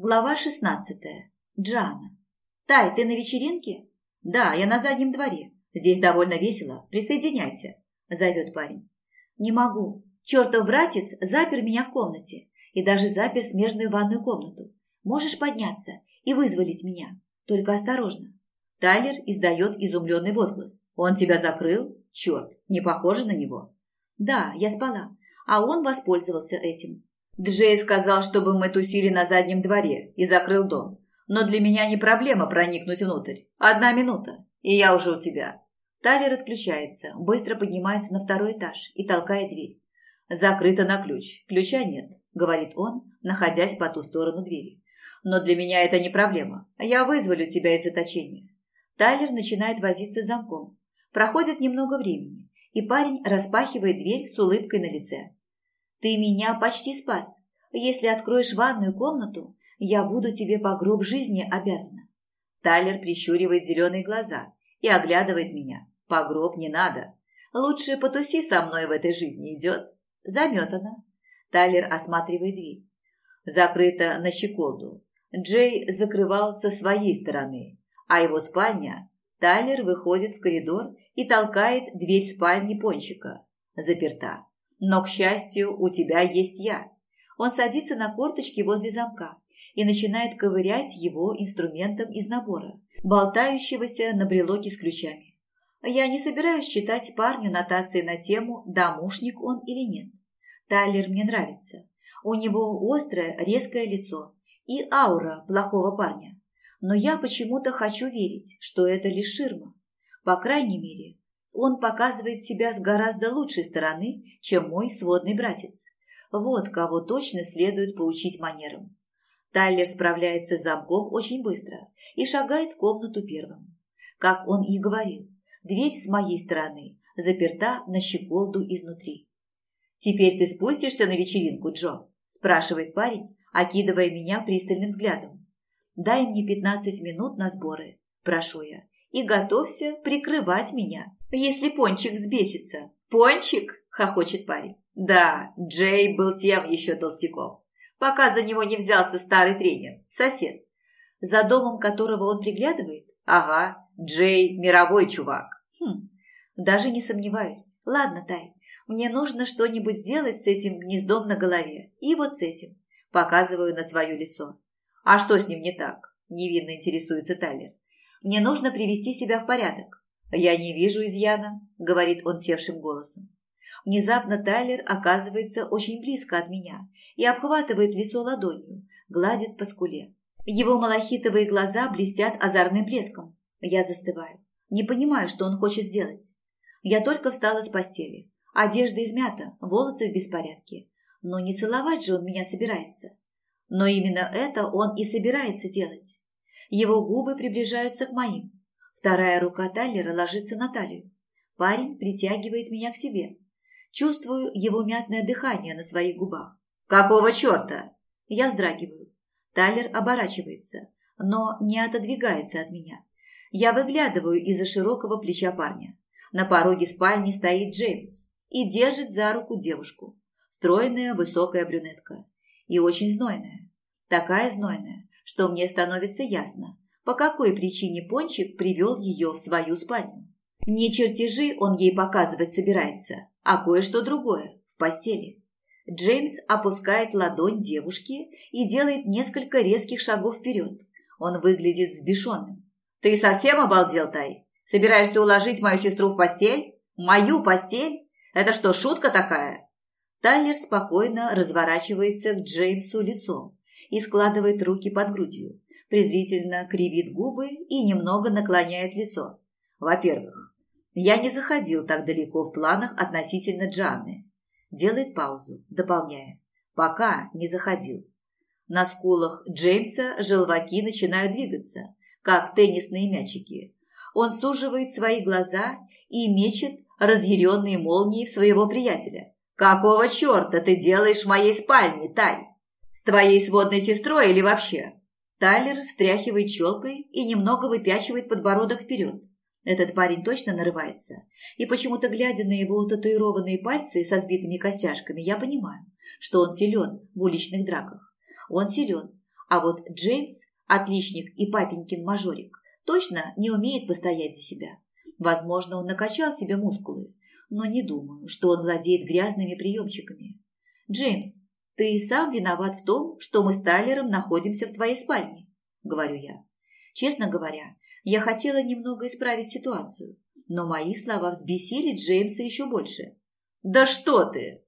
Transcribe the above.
Глава 16. Джана. Тай, ты на вечеринке? Да, я на заднем дворе. Здесь довольно весело. Присоединяйся, зовет парень. Не могу. Чертов братец запер меня в комнате и даже запер смежную ванную комнату. Можешь подняться и вызволить меня. Только осторожно. Тайлер издает изумленный возглас. Он тебя закрыл? Черт, не похоже на него. Да, я спала, а он воспользовался этим. Джей сказал, чтобы мы тусили на заднем дворе и закрыл дом. Но для меня не проблема проникнуть внутрь. Одна минута, и я уже у тебя. Тайлер отключается, быстро поднимается на второй этаж и толкает дверь. Закрыто на ключ. Ключа нет, говорит он, находясь по ту сторону двери. Но для меня это не проблема. Я вызволю тебя из заточения. Тайлер начинает возиться с замком. Проходит немного времени, и парень распахивает дверь с улыбкой на лице. Ты меня почти спас. Если откроешь ванную комнату, я буду тебе по гроб жизни обязана. Тайлер прищуривает зеленые глаза и оглядывает меня. По гроб не надо. Лучше потуси со мной в этой жизни идет. Заметана. Тайлер осматривает дверь. Закрыта на щеколду. Джей закрывал со своей стороны, а его спальня... Тайлер выходит в коридор и толкает дверь спальни Пончика. Заперта. Но, к счастью, у тебя есть я. Он садится на корточки возле замка и начинает ковырять его инструментом из набора, болтающегося на брелоке с ключами. Я не собираюсь читать парню нотации на тему «домушник он или нет». Тайлер мне нравится. У него острое, резкое лицо и аура плохого парня. Но я почему-то хочу верить, что это лишь ширма. По крайней мере, он показывает себя с гораздо лучшей стороны, чем мой сводный братец. Вот кого точно следует поучить манерам. Тайлер справляется с замком очень быстро и шагает в комнату первым. Как он и говорил, дверь с моей стороны заперта на щеколду изнутри. «Теперь ты спустишься на вечеринку, Джо?» – спрашивает парень, окидывая меня пристальным взглядом. «Дай мне пятнадцать минут на сборы», – прошу я, – «и готовься прикрывать меня если Пончик взбесится. «Пончик?» – хохочет парень. Да, Джей был тем еще толстяком, пока за него не взялся старый тренер, сосед, за домом которого он приглядывает. Ага, Джей – мировой чувак. Хм, даже не сомневаюсь. Ладно, Тай, мне нужно что-нибудь сделать с этим гнездом на голове. И вот с этим. Показываю на свое лицо. А что с ним не так? Невинно интересуется Тайлер. Мне нужно привести себя в порядок. «Я не вижу изъяна», – говорит он севшим голосом. Внезапно Тайлер оказывается очень близко от меня и обхватывает лицо ладонью, гладит по скуле. Его малахитовые глаза блестят озорным блеском. Я застываю, не понимаю, что он хочет сделать. Я только встала с постели. Одежда измята, волосы в беспорядке. Но не целовать же он меня собирается. Но именно это он и собирается делать. Его губы приближаются к моим, Вторая рука Тайлера ложится на талию. Парень притягивает меня к себе. Чувствую его мятное дыхание на своих губах. «Какого черта?» Я вздрагиваю. Тайлер оборачивается, но не отодвигается от меня. Я выглядываю из-за широкого плеча парня. На пороге спальни стоит Джеймс и держит за руку девушку. Стройная, высокая брюнетка. И очень знойная. Такая знойная, что мне становится ясно, по какой причине Пончик привел ее в свою спальню. Не чертежи он ей показывать собирается, а кое-что другое – в постели. Джеймс опускает ладонь девушки и делает несколько резких шагов вперед. Он выглядит сбешенным. «Ты совсем обалдел, Тай? Собираешься уложить мою сестру в постель? Мою постель? Это что, шутка такая?» Тайлер спокойно разворачивается к Джеймсу лицом и складывает руки под грудью, презрительно кривит губы и немного наклоняет лицо. Во-первых, я не заходил так далеко в планах относительно Джанны. Делает паузу, дополняя. Пока не заходил. На скулах Джеймса желваки начинают двигаться, как теннисные мячики. Он суживает свои глаза и мечет разъяренные молнии в своего приятеля. «Какого черта ты делаешь в моей спальне, Тай?» С твоей сводной сестрой или вообще?» Тайлер встряхивает челкой и немного выпячивает подбородок вперед. Этот парень точно нарывается. И почему-то, глядя на его татуированные пальцы со сбитыми косяшками, я понимаю, что он силен в уличных драках. Он силен. А вот Джеймс, отличник и папенькин мажорик, точно не умеет постоять за себя. Возможно, он накачал себе мускулы, но не думаю, что он владеет грязными приемчиками. «Джеймс, «Ты и сам виноват в том, что мы с Тайлером находимся в твоей спальне», – говорю я. Честно говоря, я хотела немного исправить ситуацию, но мои слова взбесили Джеймса еще больше. «Да что ты!»